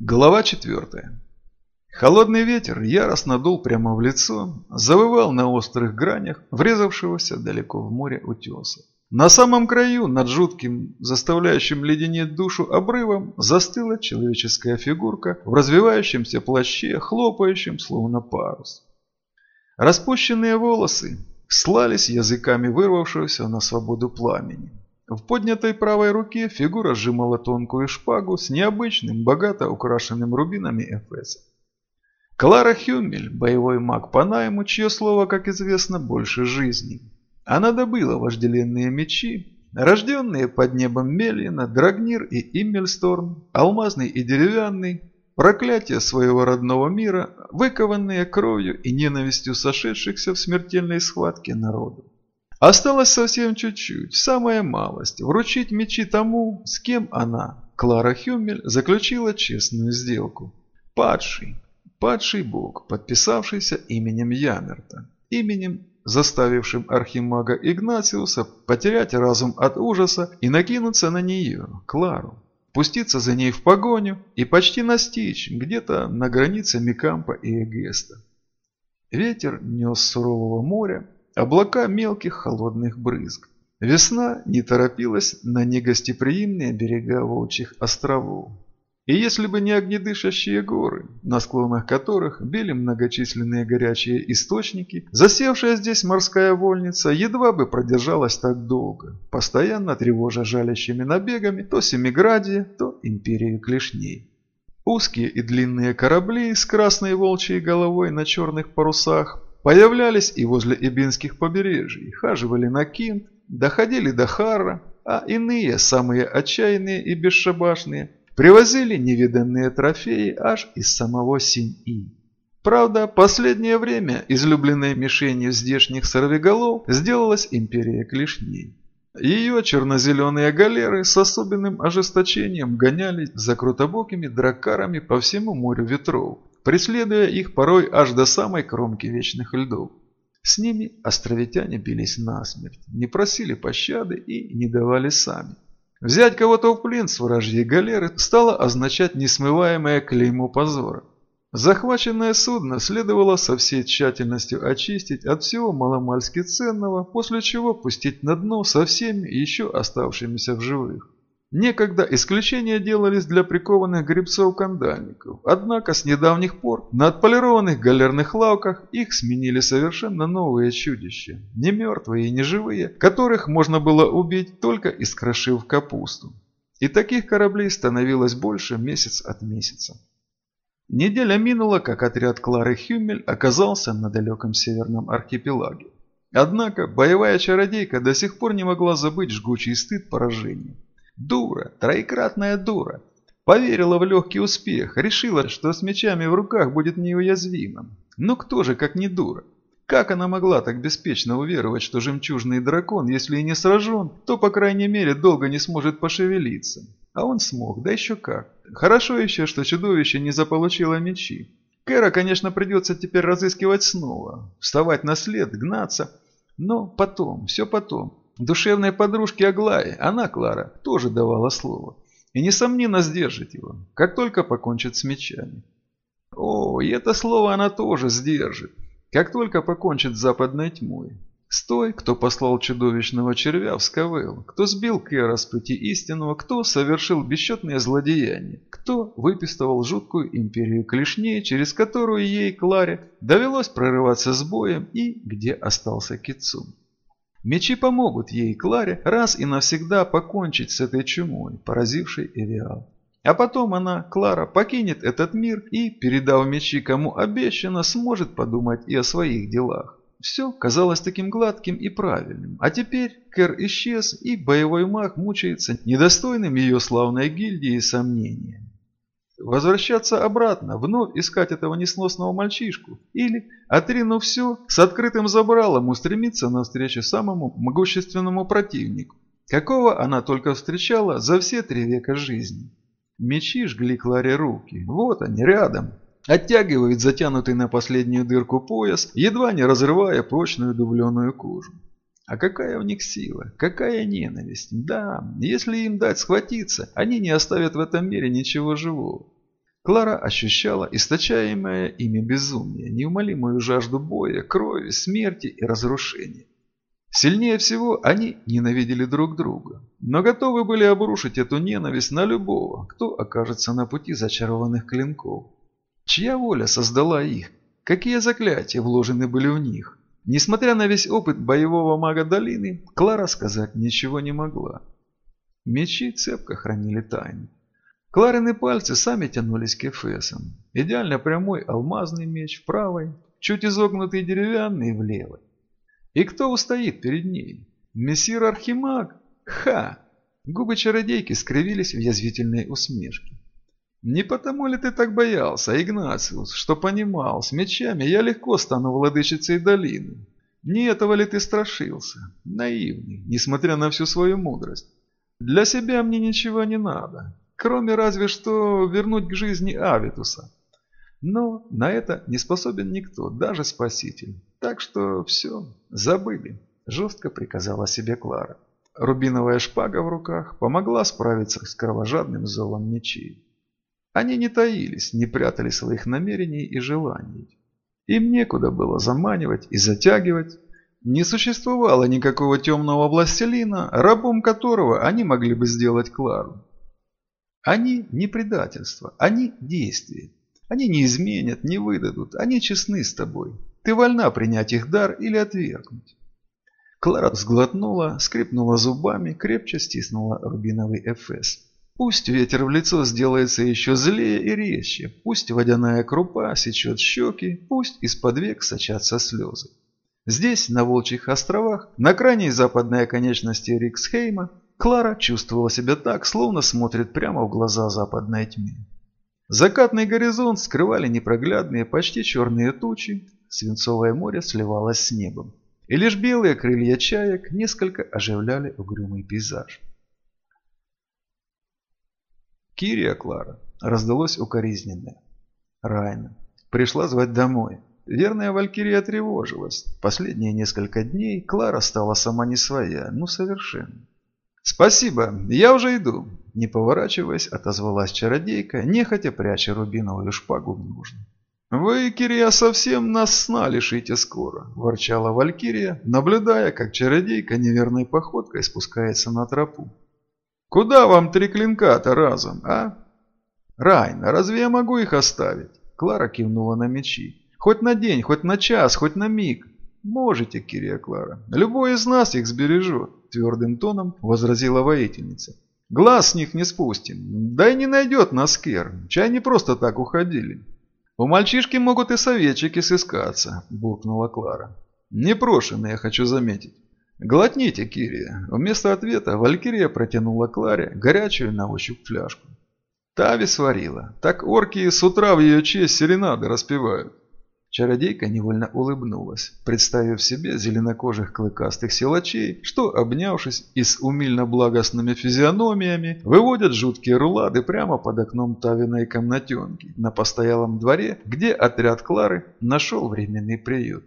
Глава 4. Холодный ветер яростно дул прямо в лицо, завывал на острых гранях, врезавшегося далеко в море утеса. На самом краю, над жутким, заставляющим леденеть душу обрывом, застыла человеческая фигурка в развивающемся плаще, хлопающем словно парус. Распущенные волосы слались языками вырвавшегося на свободу пламени. В поднятой правой руке фигура сжимала тонкую шпагу с необычным, богато украшенным рубинами эфесом. Клара Хюмель, боевой маг по найму, чье слово, как известно, больше жизни. Она добыла вожделенные мечи, рожденные под небом Мелина, Драгнир и Иммельсторн, алмазный и деревянный, проклятие своего родного мира, выкованные кровью и ненавистью сошедшихся в смертельной схватке народу. Осталось совсем чуть-чуть, самая малость, вручить мечи тому, с кем она, Клара Хюмель, заключила честную сделку. Падший, падший бог, подписавшийся именем Ямерта, именем, заставившим архимага Игнатиуса потерять разум от ужаса и накинуться на нее, Клару, пуститься за ней в погоню и почти настичь где-то на границе Микампа и Эгеста. Ветер нес сурового моря облака мелких холодных брызг. Весна не торопилась на негостеприимные берега Волчьих островов. И если бы не огнедышащие горы, на склонах которых били многочисленные горячие источники, засевшая здесь морская вольница едва бы продержалась так долго, постоянно тревожа жалящими набегами то Семиградие, то Империю Клешней. Узкие и длинные корабли с красной волчьей головой на черных парусах Появлялись и возле Ибинских побережий, хаживали на Кинт, доходили до Харра, а иные, самые отчаянные и бесшабашные, привозили невиданные трофеи аж из самого Синь-И. Правда, последнее время излюбленной мишенью здешних сорвиголов сделалась империя клешней. Ее черно-зеленые галеры с особенным ожесточением гонялись за крутобокими дракарами по всему морю ветров, преследуя их порой аж до самой кромки вечных льдов. С ними островитяне бились насмерть, не просили пощады и не давали сами. Взять кого-то в плен с вражьей галеры стало означать несмываемое клеймо позора. Захваченное судно следовало со всей тщательностью очистить от всего маломальски ценного, после чего пустить на дно со всеми еще оставшимися в живых. Некогда исключения делались для прикованных гребцов-кандальников, однако с недавних пор на отполированных галерных лавках их сменили совершенно новые чудища, не мертвые и не живые, которых можно было убить только искрошив капусту. И таких кораблей становилось больше месяц от месяца. Неделя минула, как отряд Клары Хюмель оказался на далеком северном архипелаге. Однако боевая чародейка до сих пор не могла забыть жгучий стыд поражения. Дура, троекратная дура. Поверила в легкий успех, решила, что с мечами в руках будет неуязвимым. Но кто же, как не дура? Как она могла так беспечно уверовать, что жемчужный дракон, если и не сражен, то, по крайней мере, долго не сможет пошевелиться? А он смог, да еще как. Хорошо еще, что чудовище не заполучило мечи. Кэра, конечно, придется теперь разыскивать снова, вставать на след, гнаться. Но потом, все потом. Душевной подружке Аглае, она, Клара, тоже давала слово. И, несомненно, сдержит его, как только покончит с мечами. О, и это слово она тоже сдержит, как только покончит с западной тьмой. С той, кто послал чудовищного червя в Скавел, кто сбил Кэра с пути истинного, кто совершил бесчетные злодеяния, кто выпистывал жуткую империю клешней, через которую ей, Кларе, довелось прорываться с боем и где остался Кицум. Мечи помогут ей, Кларе, раз и навсегда покончить с этой чумой, поразившей Эвиал. А потом она, Клара, покинет этот мир и, передав мечи кому обещано, сможет подумать и о своих делах. Все казалось таким гладким и правильным. А теперь Кэр исчез, и боевой маг мучается недостойным ее славной гильдии сомнениями. Возвращаться обратно, вновь искать этого несносного мальчишку. Или, отринув все, с открытым забралом устремиться навстречу самому могущественному противнику, какого она только встречала за все три века жизни. Мечи жгли Кларе руки. Вот они, рядом. Оттягивают затянутый на последнюю дырку пояс, едва не разрывая прочную дубленую кожу. А какая у них сила, какая ненависть. Да, если им дать схватиться, они не оставят в этом мире ничего живого. Клара ощущала источаемое ими безумие, неумолимую жажду боя, крови, смерти и разрушения. Сильнее всего они ненавидели друг друга, но готовы были обрушить эту ненависть на любого, кто окажется на пути зачарованных клинков. Чья воля создала их? Какие заклятия вложены были в них? Несмотря на весь опыт боевого мага долины, Клара сказать ничего не могла. Мечи цепко хранили тайну. Кларины пальцы сами тянулись к эфесам. Идеально прямой алмазный меч в правой, чуть изогнутый деревянный в левой. И кто устоит перед ней? Мессир Архимаг? Ха! Губы чародейки скривились в язвительной усмешке. Не потому ли ты так боялся, Игнациус, что понимал, с мечами я легко стану владычицей долины? Не этого ли ты страшился? Наивный, несмотря на всю свою мудрость. Для себя мне ничего не надо кроме разве что вернуть к жизни Авитуса. Но на это не способен никто, даже Спаситель. Так что все, забыли, жестко приказала себе Клара. Рубиновая шпага в руках помогла справиться с кровожадным зовом мечей. Они не таились, не прятали своих намерений и желаний. Им некуда было заманивать и затягивать. Не существовало никакого темного властелина, рабом которого они могли бы сделать Клару. Они не предательство, они действие. Они не изменят, не выдадут, они честны с тобой. Ты вольна принять их дар или отвергнуть. Клара сглотнула, скрипнула зубами, крепче стиснула рубиновый эфес. Пусть ветер в лицо сделается еще злее и резче, пусть водяная крупа сечет щеки, пусть из-под век сочатся слезы. Здесь, на Волчьих островах, на крайней западной оконечности Риксхейма, Клара чувствовала себя так, словно смотрит прямо в глаза западной тьме. Закатный горизонт скрывали непроглядные, почти черные тучи, свинцовое море сливалось с небом. И лишь белые крылья чаек несколько оживляли угрюмый пейзаж. «Кирия, Клара!» – раздалось укоризненное. «Райна. Пришла звать домой». Верная Валькирия тревожилась. Последние несколько дней Клара стала сама не своя, ну совершенно. «Спасибо, я уже иду», – не поворачиваясь, отозвалась чародейка, нехотя пряча рубиновую шпагу в нужно. «Вы, Кирия, совсем нас сна лишите скоро», – ворчала Валькирия, наблюдая, как чародейка неверной походкой спускается на тропу. «Куда вам три клинка-то разом, а?» «Райна, разве я могу их оставить?» Клара кивнула на мечи. «Хоть на день, хоть на час, хоть на миг. «Можете, Кирия Клара. Любой из нас их сбережет», – твердым тоном возразила воительница. «Глаз с них не спустим. Да и не найдет нас Кер. Чай не просто так уходили». «У мальчишки могут и советчики сыскаться», – буркнула Клара. «Непрошенные, я хочу заметить». «Глотните, Кирия». Вместо ответа Валькирия протянула Кларе горячую на ощупь фляжку. Тави сварила. Так орки с утра в ее честь серенады распевают. Чародейка невольно улыбнулась, представив себе зеленокожих клыкастых силачей, что, обнявшись и с умильно-благостными физиономиями, выводят жуткие рулады прямо под окном Тавиной комнатенки на постоялом дворе, где отряд Клары нашел временный приют.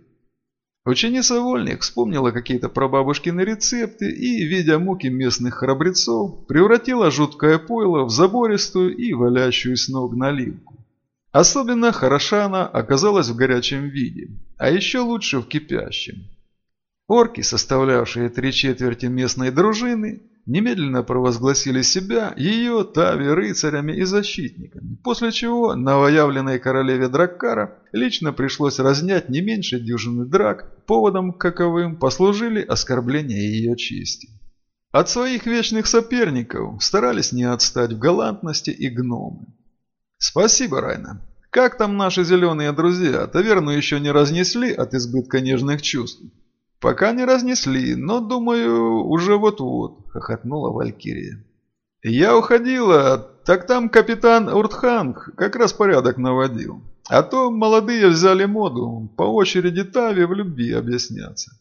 Ученица Вольник вспомнила какие-то прабабушкины рецепты и, видя муки местных храбрецов, превратила жуткое пойло в забористую и валящую с ног наливку. Особенно хороша она оказалась в горячем виде, а еще лучше в кипящем. Орки, составлявшие три четверти местной дружины, немедленно провозгласили себя ее Тави рыцарями и защитниками, после чего новоявленной королеве Драккара лично пришлось разнять не меньше дюжины драк, поводом каковым послужили оскорбления ее чести. От своих вечных соперников старались не отстать в галантности и гномы. «Спасибо, Райна. Как там наши зеленые друзья? Таверну еще не разнесли от избытка нежных чувств?» «Пока не разнесли, но, думаю, уже вот-вот», – хохотнула Валькирия. «Я уходила, так там капитан Уртханг как раз порядок наводил. А то молодые взяли моду, по очереди Тави в любви объясняться.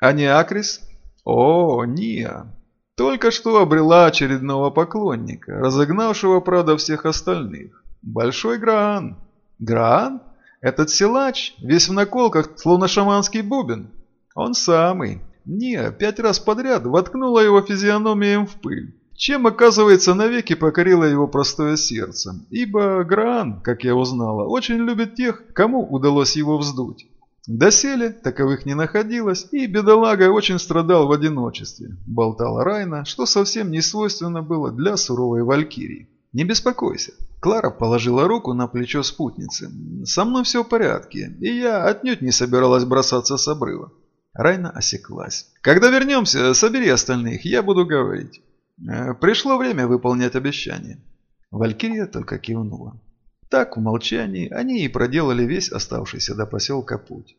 А не Акрис? О, Ния. Только что обрела очередного поклонника, разогнавшего, правда, всех остальных. Большой Граан. Граан? Этот силач, весь в наколках, словно шаманский бубен. Он самый. Не, пять раз подряд воткнула его физиономием в пыль. чем, оказывается, навеки покорило его простое сердце. Ибо Граан, как я узнала, очень любит тех, кому удалось его вздуть. Доселе таковых не находилось, и бедолага очень страдал в одиночестве, болтала Райна, что совсем не свойственно было для суровой валькирии. «Не беспокойся». Клара положила руку на плечо спутницы. «Со мной все в порядке, и я отнюдь не собиралась бросаться с обрыва». Райна осеклась. «Когда вернемся, собери остальных, я буду говорить». Э, «Пришло время выполнять обещание». Валькирия только кивнула. Так, в молчании, они и проделали весь оставшийся до поселка путь.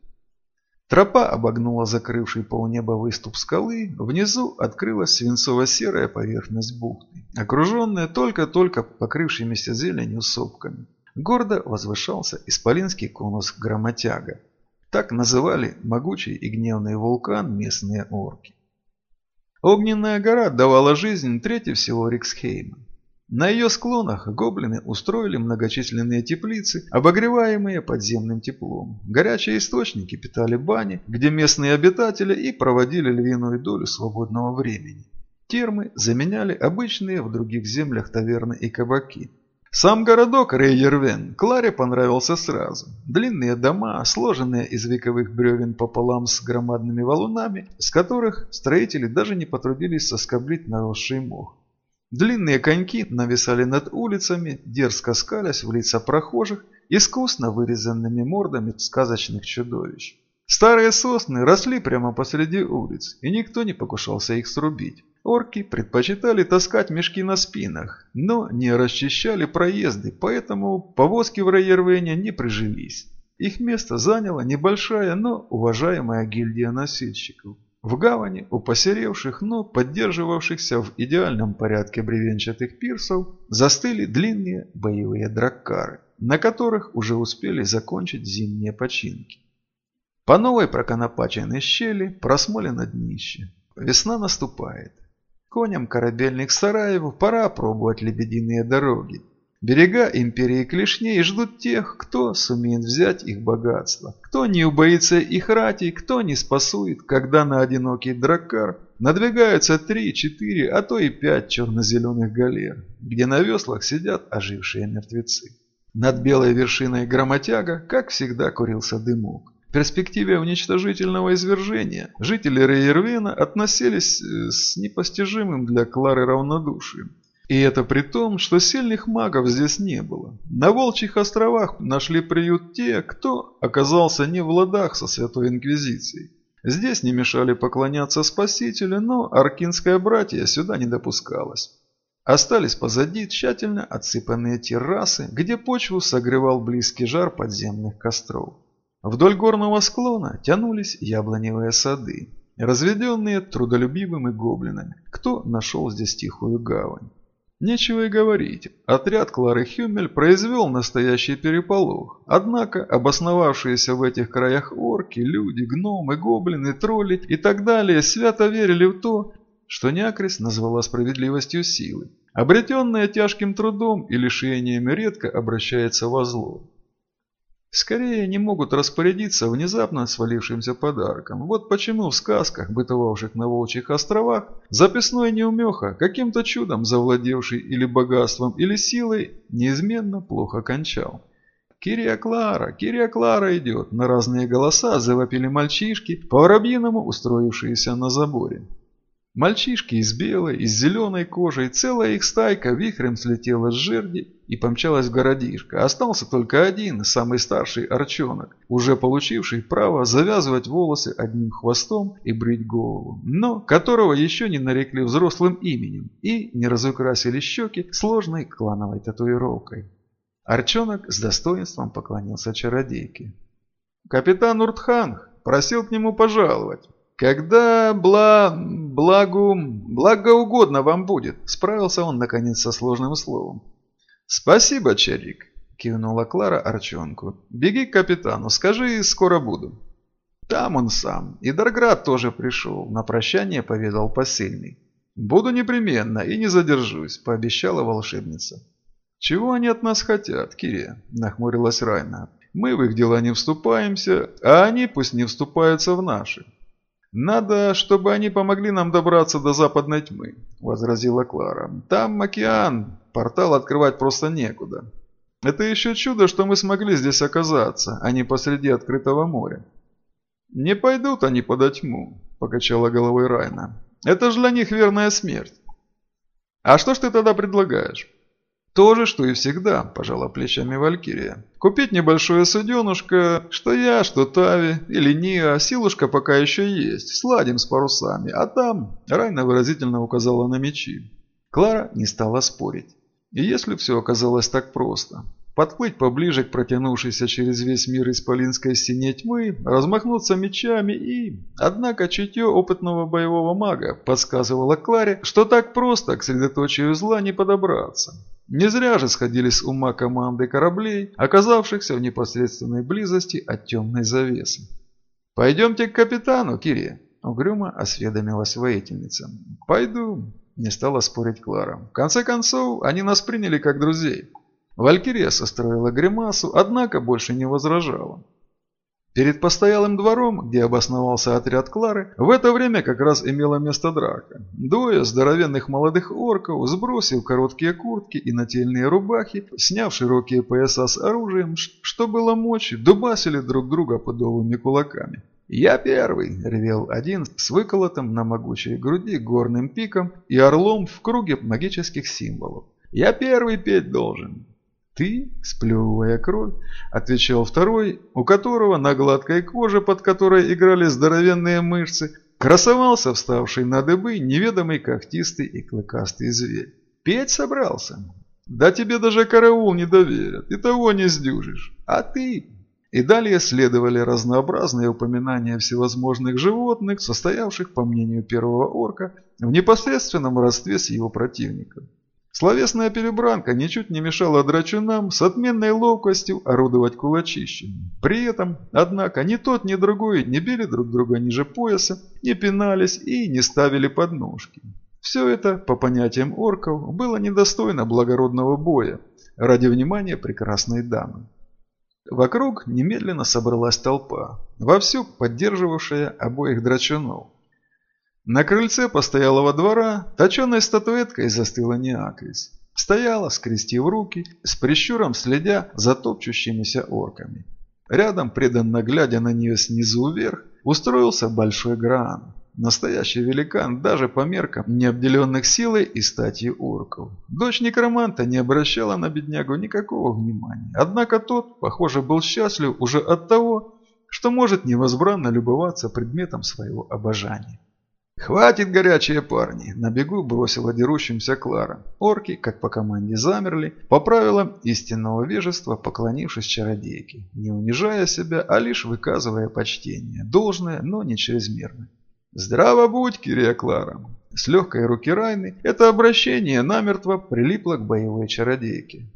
Тропа обогнула закрывший полнеба выступ скалы, внизу открылась свинцово-серая поверхность бухты, окруженная только-только покрывшимися зеленью сопками. Гордо возвышался исполинский конус Громотяга. Так называли могучий и гневный вулкан местные орки. Огненная гора давала жизнь трети всего Риксхейма. На ее склонах гоблины устроили многочисленные теплицы, обогреваемые подземным теплом. Горячие источники питали бани, где местные обитатели и проводили львиную долю свободного времени. Термы заменяли обычные в других землях таверны и кабаки. Сам городок Рейервен Кларе понравился сразу. Длинные дома, сложенные из вековых бревен пополам с громадными валунами, с которых строители даже не потрудились соскоблить наросший мох. Длинные коньки нависали над улицами, дерзко скалясь в лица прохожих, искусно вырезанными мордами сказочных чудовищ. Старые сосны росли прямо посреди улиц, и никто не покушался их срубить. Орки предпочитали таскать мешки на спинах, но не расчищали проезды, поэтому повозки в Рейервене не прижились. Их место заняла небольшая, но уважаемая гильдия носильщиков. В гавани у посеревших, но поддерживавшихся в идеальном порядке бревенчатых пирсов застыли длинные боевые драккары, на которых уже успели закончить зимние починки. По новой проконопаченной щели просмолено днище. Весна наступает. Коням корабельных сараев пора пробовать лебединые дороги, Берега империи клешней ждут тех, кто сумеет взять их богатство, кто не убоится их рати, кто не спасует, когда на одинокий драккар надвигаются три, четыре, а то и пять черно-зеленых галер, где на веслах сидят ожившие мертвецы. Над белой вершиной громотяга, как всегда, курился дымок. В перспективе уничтожительного извержения жители Рейервена относились э, с непостижимым для Клары равнодушием. И это при том, что сильных магов здесь не было. На Волчьих островах нашли приют те, кто оказался не в ладах со Святой Инквизицией. Здесь не мешали поклоняться Спасителю, но аркинское братье сюда не допускалось. Остались позади тщательно отсыпанные террасы, где почву согревал близкий жар подземных костров. Вдоль горного склона тянулись яблоневые сады, разведенные трудолюбивыми гоблинами, кто нашел здесь тихую гавань. Нечего и говорить, отряд Клары Хюмель произвел настоящий переполох. Однако обосновавшиеся в этих краях орки, люди, гномы, гоблины, тролли и так далее свято верили в то, что Някрис назвала справедливостью силы. Обретенная тяжким трудом и лишениями редко обращается во зло. Скорее не могут распорядиться внезапно свалившимся подарком. Вот почему в сказках, бытовавших на Волчьих островах, записной неумеха, каким-то чудом завладевший или богатством, или силой, неизменно плохо кончал. «Кирия Клара! Кирия Клара идет!» На разные голоса завопили мальчишки, по-воробьиному устроившиеся на заборе. Мальчишки из белой, из зеленой кожей, целая их стайка вихрем слетела с жерди и помчалась в городишко. Остался только один, самый старший арчонок, уже получивший право завязывать волосы одним хвостом и брить голову, но которого еще не нарекли взрослым именем и не разукрасили щеки сложной клановой татуировкой. Арчонок с достоинством поклонился чародейке. «Капитан Уртханг просил к нему пожаловать». «Когда бла... благу... благоугодно вам будет», – справился он, наконец, со сложным словом. «Спасибо, Чарик», – кивнула Клара Арчонку. «Беги к капитану, скажи, скоро буду». Там он сам. И Дарград тоже пришел. На прощание поведал посыльный. «Буду непременно и не задержусь», – пообещала волшебница. «Чего они от нас хотят, Кирия?» – нахмурилась Райна. «Мы в их дела не вступаемся, а они пусть не вступаются в наши». «Надо, чтобы они помогли нам добраться до западной тьмы», – возразила Клара. «Там океан, портал открывать просто некуда. Это еще чудо, что мы смогли здесь оказаться, а не посреди открытого моря». «Не пойдут они под тьму», – покачала головой Райна. «Это же для них верная смерть». «А что ж ты тогда предлагаешь?» «То же, что и всегда», – пожала плечами Валькирия. «Купить небольшое суденушко, что я, что Тави или Ниа, силушка пока еще есть, сладим с парусами, а там...» – Райна выразительно указала на мечи. Клара не стала спорить. И если все оказалось так просто, подплыть поближе к протянувшейся через весь мир исполинской синей тьмы, размахнуться мечами и... Однако чутье опытного боевого мага подсказывало Кларе, что так просто к средоточию зла не подобраться. Не зря же сходились ума команды кораблей, оказавшихся в непосредственной близости от темной завесы. «Пойдемте к капитану, Кири», — угрюмо осведомилась воительница. «Пойду», — не стала спорить Клара. «В конце концов, они нас приняли как друзей». Валькирия состроила гримасу, однако больше не возражала. Перед постоялым двором, где обосновался отряд Клары, в это время как раз имела место драка. Двое здоровенных молодых орков, сбросив короткие куртки и нательные рубахи, сняв широкие пояса с оружием, что было мочи, дубасили друг друга подовыми кулаками. «Я первый!» – ревел один с выколотым на могучей груди горным пиком и орлом в круге магических символов. «Я первый петь должен!» «Ты?» – сплевывая кровь, отвечал второй, у которого на гладкой коже, под которой играли здоровенные мышцы, красовался вставший на дыбы неведомый когтистый и клыкастый зверь. «Петь собрался?» «Да тебе даже караул не доверят, и того не сдюжишь. А ты?» И далее следовали разнообразные упоминания всевозможных животных, состоявших, по мнению первого орка, в непосредственном родстве с его противником. Словесная перебранка ничуть не мешала драчунам с отменной ловкостью орудовать кулачищами. При этом, однако, ни тот, ни другой не били друг друга ниже пояса, не пинались и не ставили подножки. Все это, по понятиям орков, было недостойно благородного боя ради внимания прекрасной дамы. Вокруг немедленно собралась толпа, вовсю поддерживавшая обоих драчунов. На крыльце постоялого двора точеной статуэткой застыла Неакрис. Стояла, скрестив руки, с прищуром следя за топчущимися орками. Рядом, преданно глядя на нее снизу вверх, устроился большой Граан. Настоящий великан даже по меркам необделенных силой и статью орков. Дочь некроманта не обращала на беднягу никакого внимания. Однако тот, похоже, был счастлив уже от того, что может невозбранно любоваться предметом своего обожания. «Хватит, горячие парни!» – на бегу бросила дерущимся Клара. Орки, как по команде, замерли, по правилам истинного вежества поклонившись чародейке, не унижая себя, а лишь выказывая почтение, должное, но не чрезмерное. «Здраво будь, Кирия Клара!» С легкой руки Райны это обращение намертво прилипло к боевой чародейке.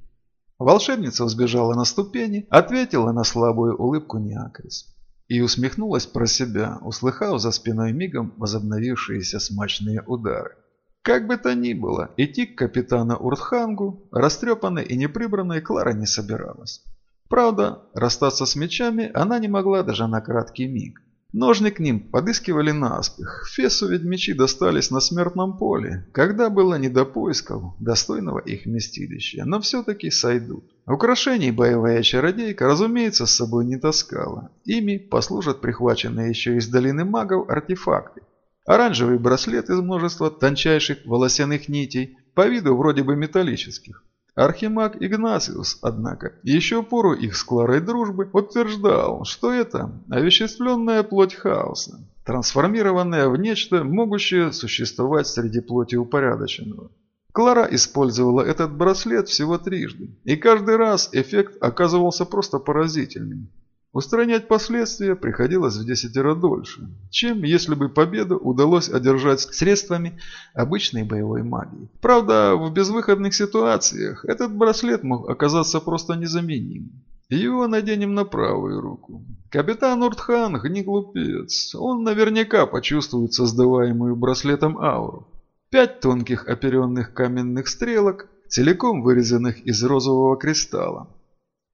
Волшебница взбежала на ступени, ответила на слабую улыбку Неакрис. И усмехнулась про себя, услыхав за спиной мигом возобновившиеся смачные удары. Как бы то ни было, идти к капитану Уртхангу, растрепанной и неприбранной, Клара не собиралась. Правда, расстаться с мечами она не могла даже на краткий миг. Ножни к ним подыскивали наспех. Фесу ведь мечи достались на смертном поле, когда было не до поисков достойного их местилища, но все-таки сойдут. Украшений боевая чародейка, разумеется, с собой не таскала. Ими послужат прихваченные еще из долины магов артефакты. Оранжевый браслет из множества тончайших волосяных нитей, по виду вроде бы металлических. Архимаг Игнациус, однако, еще пору их с Кларой дружбы утверждал, что это овеществленная плоть хаоса, трансформированная в нечто, могущее существовать среди плоти упорядоченного. Клара использовала этот браслет всего трижды, и каждый раз эффект оказывался просто поразительным. Устранять последствия приходилось в десятеро дольше, чем если бы победу удалось одержать средствами обычной боевой магии. Правда, в безвыходных ситуациях этот браслет мог оказаться просто незаменимым. Его наденем на правую руку. Капитан Уртханг не глупец. Он наверняка почувствует создаваемую браслетом ауру. Пять тонких оперенных каменных стрелок, целиком вырезанных из розового кристалла.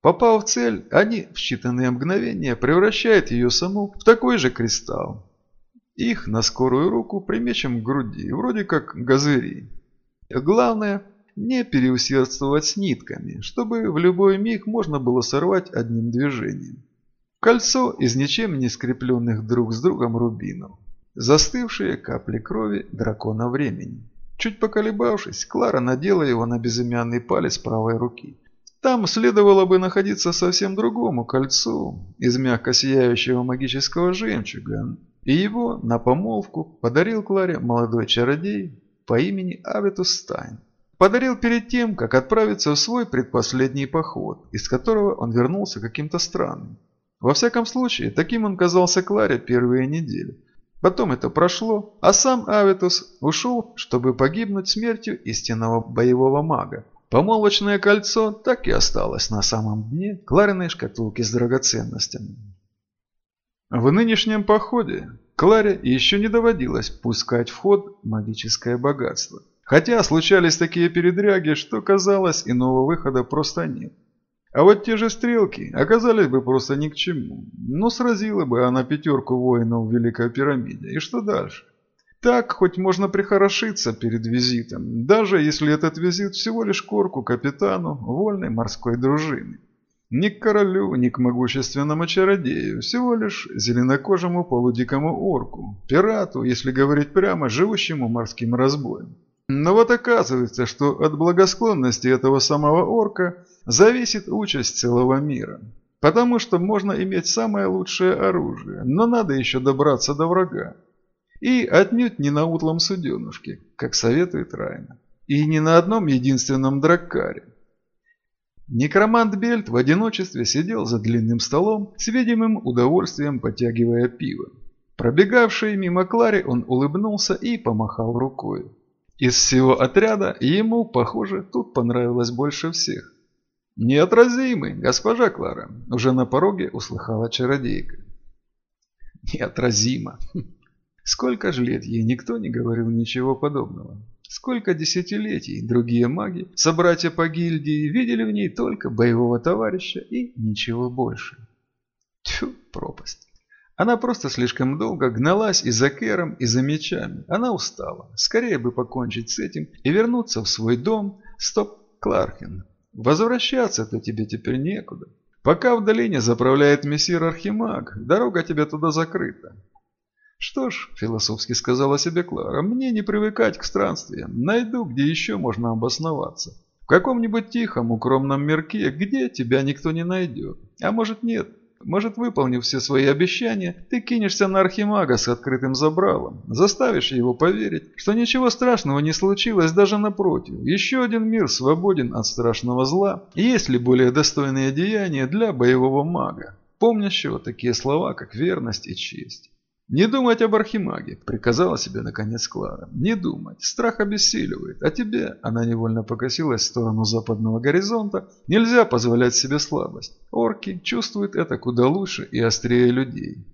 Попав в цель, они в считанные мгновения превращают ее саму в такой же кристалл. Их на скорую руку примечем к груди, вроде как газыри. Главное, не переусердствовать с нитками, чтобы в любой миг можно было сорвать одним движением. Кольцо из ничем не скрепленных друг с другом рубинов. Застывшие капли крови дракона времени. Чуть поколебавшись, Клара надела его на безымянный палец правой руки. Там следовало бы находиться совсем другому кольцу из мягко сияющего магического жемчуга, и его на помолвку подарил Кларе молодой чародей по имени Аветус Стайн. Подарил перед тем, как отправиться в свой предпоследний поход, из которого он вернулся каким-то странным. Во всяком случае, таким он казался Кларе первые недели. Потом это прошло, а сам Аветус ушел, чтобы погибнуть смертью истинного боевого мага. Помолвочное кольцо так и осталось на самом дне Клариной шкатулки с драгоценностями. В нынешнем походе Кларе еще не доводилось пускать в ход магическое богатство. Хотя случались такие передряги, что казалось, иного выхода просто нет. А вот те же стрелки оказались бы просто ни к чему. Но сразила бы она пятерку воинов Великой пирамиде. И что дальше? Так хоть можно прихорошиться перед визитом, даже если этот визит всего лишь корку капитану вольной морской дружины. Ни к королю, ни к могущественному чародею, всего лишь зеленокожему полудикому орку, пирату, если говорить прямо, живущему морским разбоем. Но вот оказывается, что от благосклонности этого самого орка зависит участь целого мира. Потому что можно иметь самое лучшее оружие, но надо еще добраться до врага. И отнюдь не на утлом суденушке, как советует Райна. И не на одном единственном драккаре. Некромант Бельт в одиночестве сидел за длинным столом, с видимым удовольствием потягивая пиво. Пробегавший мимо Клари он улыбнулся и помахал рукой. Из всего отряда ему, похоже, тут понравилось больше всех. «Неотразимый, госпожа Клара!» Уже на пороге услыхала чародейка. «Неотразимо!» Сколько ж лет ей никто не говорил ничего подобного. Сколько десятилетий другие маги, собратья по гильдии, видели в ней только боевого товарища и ничего больше. Тьфу, пропасть. Она просто слишком долго гналась и за Кэром, и за мечами. Она устала. Скорее бы покончить с этим и вернуться в свой дом. Стоп, Клархен. Возвращаться-то тебе теперь некуда. Пока в долине заправляет мессир Архимаг, дорога тебе туда закрыта. «Что ж», – философски сказала себе Клара, – «мне не привыкать к странствиям. Найду, где еще можно обосноваться. В каком-нибудь тихом, укромном мирке, где тебя никто не найдет. А может нет. Может, выполнив все свои обещания, ты кинешься на Архимага с открытым забралом, заставишь его поверить, что ничего страшного не случилось даже напротив. Еще один мир свободен от страшного зла. Есть ли более достойные деяния для боевого мага, помнящего такие слова, как верность и честь? «Не думать об архимаге», — приказала себе наконец Клара. «Не думать. Страх обессиливает. А тебе...» — она невольно покосилась в сторону западного горизонта. «Нельзя позволять себе слабость. Орки чувствуют это куда лучше и острее людей».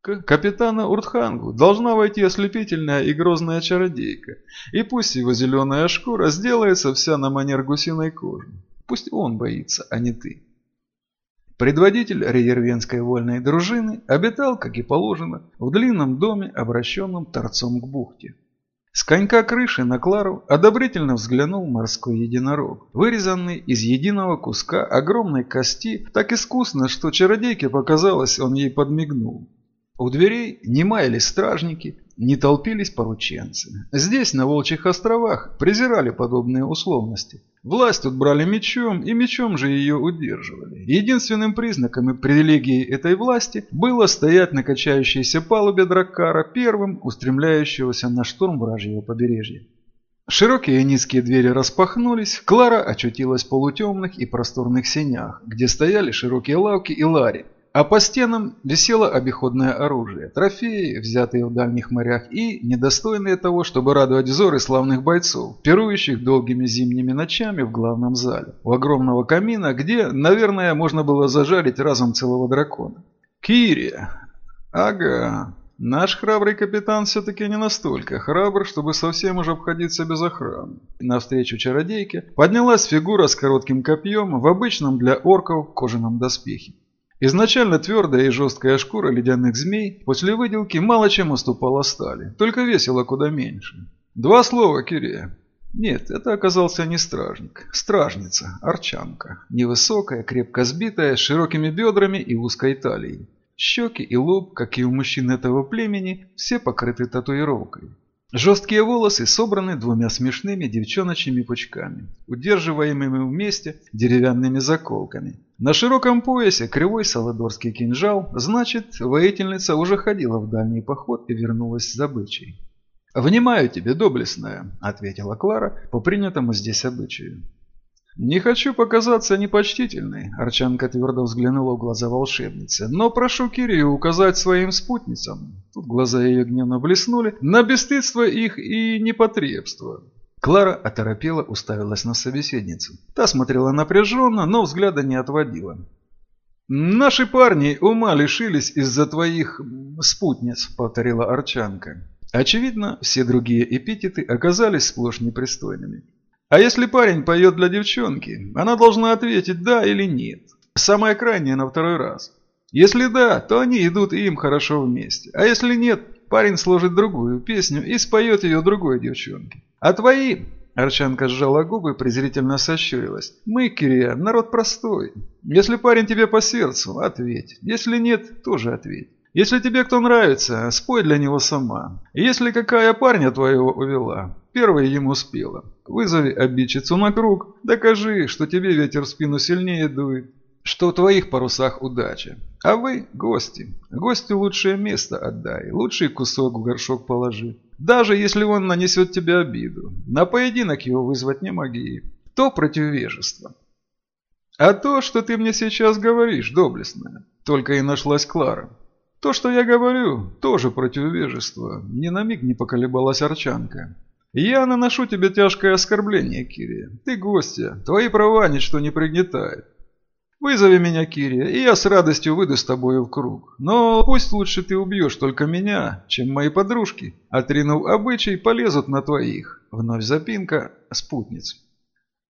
К капитана Уртхангу должна войти ослепительная и грозная чародейка. И пусть его зеленая шкура сделается вся на манер гусиной кожи. Пусть он боится, а не ты. Предводитель Риервенской вольной дружины обитал, как и положено, в длинном доме, обращенном торцом к бухте. С конька крыши на Клару одобрительно взглянул морской единорог, вырезанный из единого куска огромной кости, так искусно, что чародейке показалось, он ей подмигнул. У дверей не стражники, не толпились порученцы. Здесь, на Волчьих островах, презирали подобные условности. Власть тут брали мечом, и мечом же ее удерживали. Единственным признаком и привилегией этой власти было стоять на качающейся палубе Драккара первым, устремляющегося на штурм вражьего побережья. Широкие низкие двери распахнулись, Клара очутилась в полутемных и просторных сенях, где стояли широкие лавки и лари, а по стенам висело обиходное оружие, трофеи, взятые в дальних морях, и недостойные того, чтобы радовать взоры славных бойцов, пирующих долгими зимними ночами в главном зале, у огромного камина, где, наверное, можно было зажарить разом целого дракона. Кирия! Ага, Наш храбрый капитан все-таки не настолько храбр, чтобы совсем уже обходиться без охраны. Навстречу чародейке поднялась фигура с коротким копьем в обычном для орков кожаном доспехе. Изначально твердая и жесткая шкура ледяных змей после выделки мало чем уступала стали, только весила куда меньше. Два слова, Кирия. Нет, это оказался не стражник. Стражница, арчанка. Невысокая, крепко сбитая, с широкими бедрами и узкой талией. Щеки и лоб, как и у мужчин этого племени, все покрыты татуировкой. Жесткие волосы собраны двумя смешными девчоночьими пучками, удерживаемыми вместе деревянными заколками. На широком поясе кривой саладорский кинжал, значит, воительница уже ходила в дальний поход и вернулась с добычей. «Внимаю тебе, доблестная», — ответила Клара по принятому здесь обычаю. «Не хочу показаться непочтительной», – Арчанка твердо взглянула в глаза волшебницы. «Но прошу Кирию указать своим спутницам». Тут глаза ее гневно блеснули. «На бесстыдство их и непотребство». Клара оторопела, уставилась на собеседницу. Та смотрела напряженно, но взгляда не отводила. «Наши парни ума лишились из-за твоих спутниц», – повторила Арчанка. Очевидно, все другие эпитеты оказались сплошь непристойными. А если парень поет для девчонки, она должна ответить «да» или «нет». Самое крайнее на второй раз. Если да, то они идут и им хорошо вместе. А если нет, парень сложит другую песню и споет ее другой девчонке. А твои... Арчанка сжала губы, презрительно сощурилась. «Мы, Кирия, народ простой. Если парень тебе по сердцу, ответь. Если нет, тоже ответь. Если тебе кто нравится, спой для него сама. Если какая парня твоего увела, первая ему спела. Вызови обидчицу на круг, докажи, что тебе ветер в спину сильнее дует, что в твоих парусах удача. А вы – гости. Гостю лучшее место отдай, лучший кусок в горшок положи. Даже если он нанесет тебе обиду, на поединок его вызвать не моги. То против вежества. А то, что ты мне сейчас говоришь, доблестная, только и нашлась Клара. То, что я говорю, тоже против вежества. Ни на миг не поколебалась Арчанка. Я наношу тебе тяжкое оскорбление, Кирия. Ты гостья, твои права ничто не пригнетает. Вызови меня, Кирия, и я с радостью выйду с тобою в круг. Но пусть лучше ты убьешь только меня, чем мои подружки, отринув обычай, полезут на твоих. Вновь запинка спутниц.